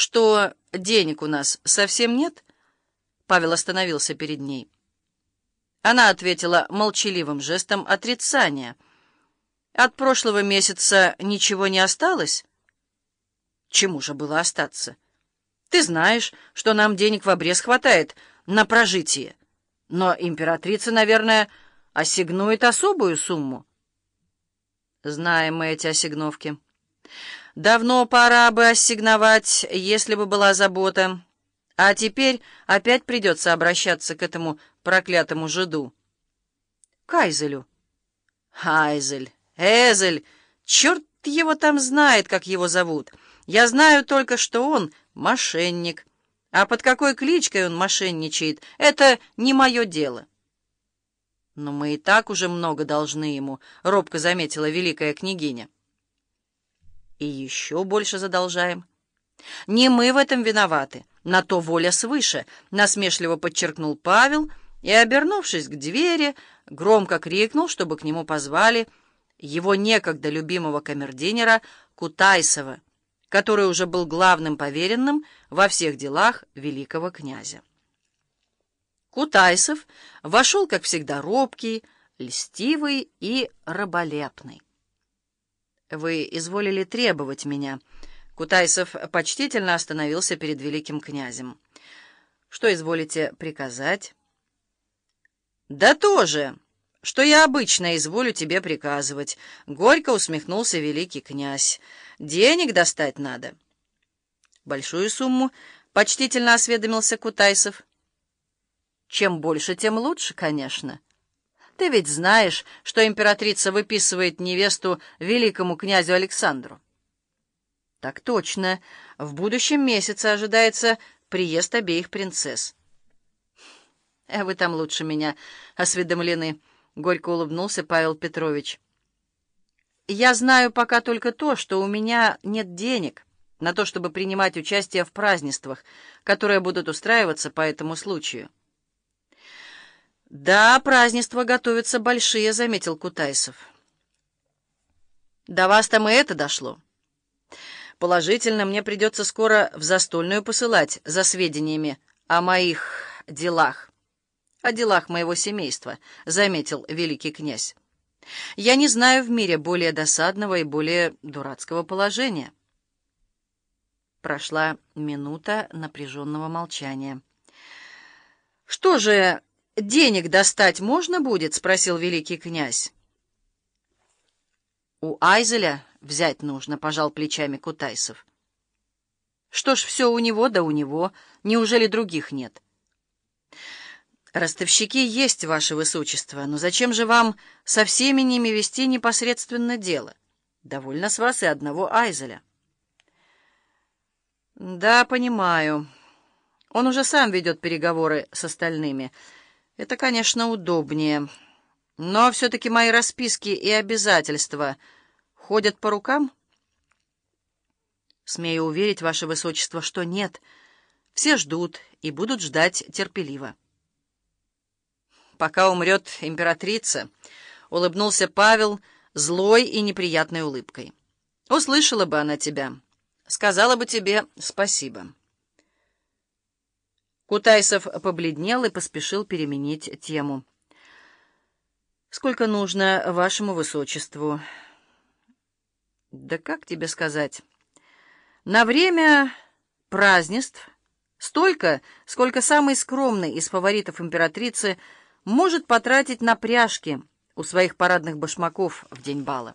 что денег у нас совсем нет?» Павел остановился перед ней. Она ответила молчаливым жестом отрицания. «От прошлого месяца ничего не осталось?» «Чему же было остаться? Ты знаешь, что нам денег в обрез хватает на прожитие, но императрица, наверное, ассигнует особую сумму». «Знаем мы эти ассигновки». Давно пора бы ассигновать, если бы была забота. А теперь опять придется обращаться к этому проклятому жиду. Кайзелю. Хайзель, Эзель, черт его там знает, как его зовут. Я знаю только, что он мошенник. А под какой кличкой он мошенничает, это не мое дело. Но мы и так уже много должны ему, — робко заметила великая княгиня и еще больше задолжаем. Не мы в этом виноваты, на то воля свыше, насмешливо подчеркнул Павел и, обернувшись к двери, громко крикнул, чтобы к нему позвали его некогда любимого камердинера Кутайсова, который уже был главным поверенным во всех делах великого князя. Кутайсов вошел, как всегда, робкий, льстивый и раболепный. «Вы изволили требовать меня». Кутайсов почтительно остановился перед великим князем. «Что изволите приказать?» «Да тоже, что я обычно изволю тебе приказывать», — горько усмехнулся великий князь. «Денег достать надо». «Большую сумму?» — почтительно осведомился Кутайсов. «Чем больше, тем лучше, конечно». Ты ведь знаешь, что императрица выписывает невесту великому князю Александру. Так точно. В будущем месяце ожидается приезд обеих принцесс. А вы там лучше меня осведомлены, — горько улыбнулся Павел Петрович. Я знаю пока только то, что у меня нет денег на то, чтобы принимать участие в празднествах, которые будут устраиваться по этому случаю. «Да, празднества готовятся большие», — заметил Кутайсов. «До вас там и это дошло. Положительно, мне придется скоро в застольную посылать за сведениями о моих делах, о делах моего семейства», — заметил великий князь. «Я не знаю в мире более досадного и более дурацкого положения». Прошла минута напряженного молчания. «Что же...» денег достать можно будет?» — спросил великий князь. «У Айзеля взять нужно», — пожал плечами Кутайсов. «Что ж, все у него, да у него. Неужели других нет?» «Ростовщики есть, ваше высочество, но зачем же вам со всеми ними вести непосредственно дело? Довольно с вас и одного Айзеля». «Да, понимаю. Он уже сам ведет переговоры с остальными». Это, конечно, удобнее. Но все-таки мои расписки и обязательства ходят по рукам? Смею уверить, Ваше Высочество, что нет. Все ждут и будут ждать терпеливо. Пока умрет императрица, улыбнулся Павел злой и неприятной улыбкой. Услышала бы она тебя, сказала бы тебе спасибо. Кутайсов побледнел и поспешил переменить тему. «Сколько нужно вашему высочеству?» «Да как тебе сказать? На время празднеств столько, сколько самый скромный из фаворитов императрицы может потратить на пряжки у своих парадных башмаков в день бала».